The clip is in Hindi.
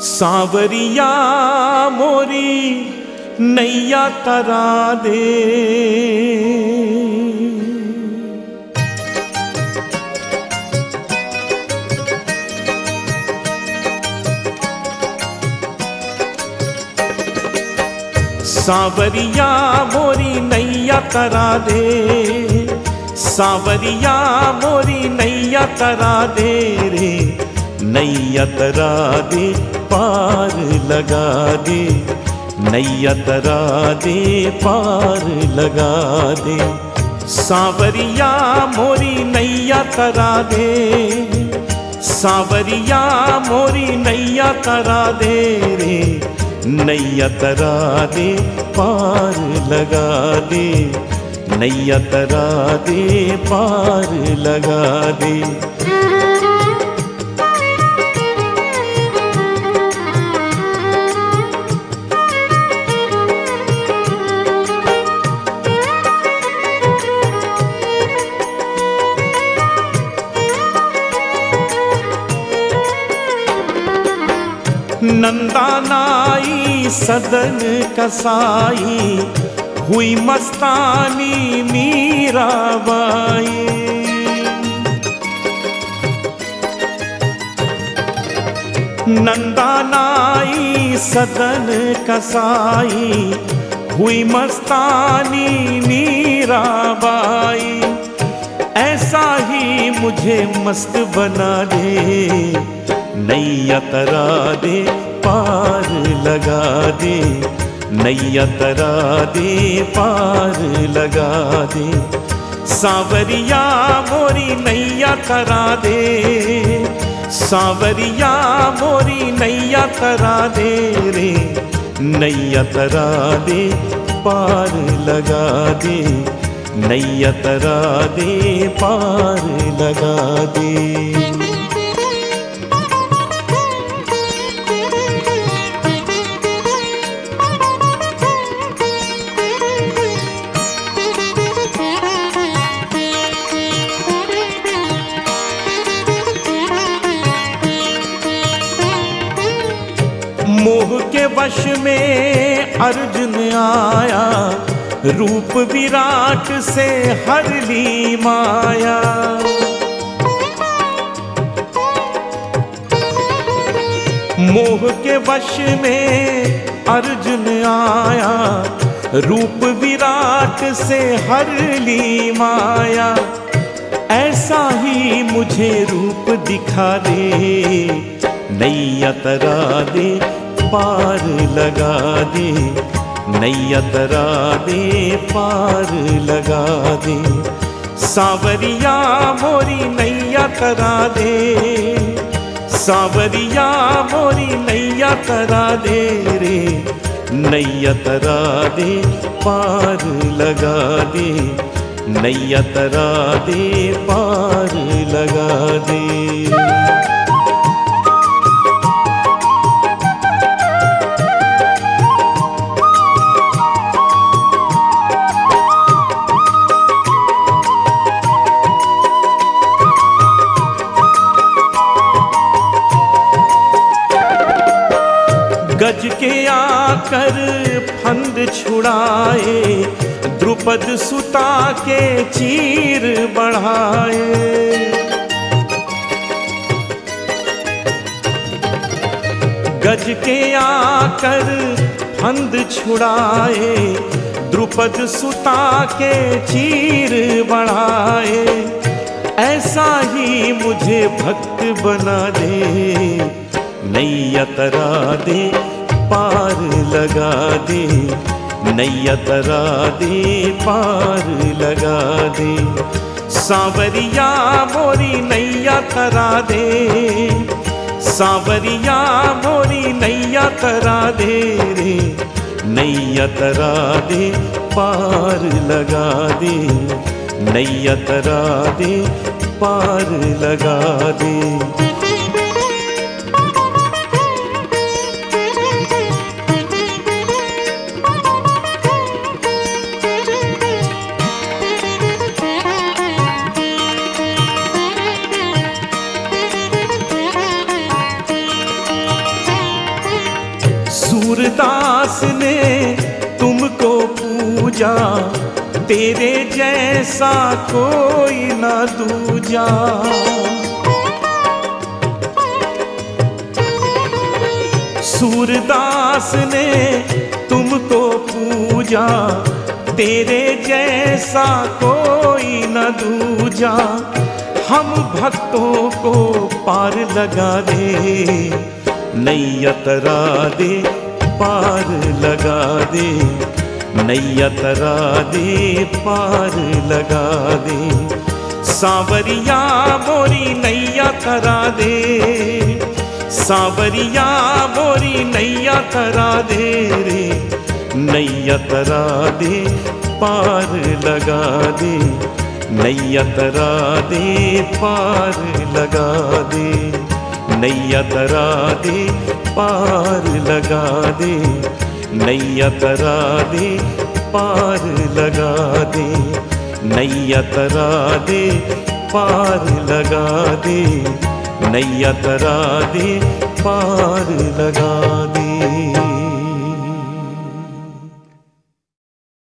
सांवरिया मोरी नैया तरा दे। सांवरिया मोरी नैया तरा दे। सांवरिया मोरी नैया तरा दे रे नैया तरा दे पार लगा दे नैया तरा दे पार लगा दे सांवरिया मोरी नैया तरा दे सांवरिया मोरी नैया तरा दे रे नैया तरा दे पार लगा दे नैया तरा दे पार लगा दे। नंदानाई सदन कसाई हुई मस्तानी मीराबाई। नंदानाई सदन कसाई, हुई मस्तानी मीरा बाई ऐसा ही मुझे मस्त बना दे नैया तरा दे पार लगा दे। नैया तरा दे, पार लगा दे। सांवरिया मोरी नैया तरा दे। सांवरिया मोरी नैया तरा दे रे। नैया तरा दे, पार लगा दे। नैया तरा दे, पार लगा दे। के वश में अर्जुन आया, रूप विराट से हर ली माया। मोह के वश में अर्जुन आया, रूप विराट से हर ली माया। ऐसा ही मुझे रूप दिखा दे नैया तरा दे पार लगा दे नैया तरा दे पार लगा दे सांवरिया मोरी नैया तरा दे सांवरिया मोरी नैया तरा दे रे नैया तरा दे पार लगा दे नैया तरा दे पार लगा दे गज के आकर फंद छुड़ाए, द्रुपद सुता के चीर बढ़ाए। गज के आकर फंद छुड़ाए, द्रुपद सुता के चीर बढ़ाए। ऐसा ही मुझे भक्त बना दे। नैया तरा दे, पार लगा दे। नैया तरा दे, पार लगा दे। सांवरिया मोरी नैया तरा दे। सांवरिया मोरी नैया तरा दे रे। नैया तरा दे, पार लगा दे। नैया तरा दे, पार लगा दे। सूरदास ने तुमको पूजा, तेरे जैसा कोई न दूजा। सूरदास ने तुमको पूजा, तेरे जैसा कोई न दूजा। हम भक्तों को पार लगा दे नैया तरा दे पार लगा दे, नैया तरा दे, पार लगा दे। सांवरिया मोरी नैया तरा दे, सांवरिया मोरी नैया तरा दे रे। नैया तरा दे, पार लगा दे, नैया तरा दे, पार लगा दे। नैया तरा दे, पार लगा दे। नैया तरा दे, पार लगा दे। नैया तरा दे, पार लगा दे। नैया तरा दे, पार लगा दे।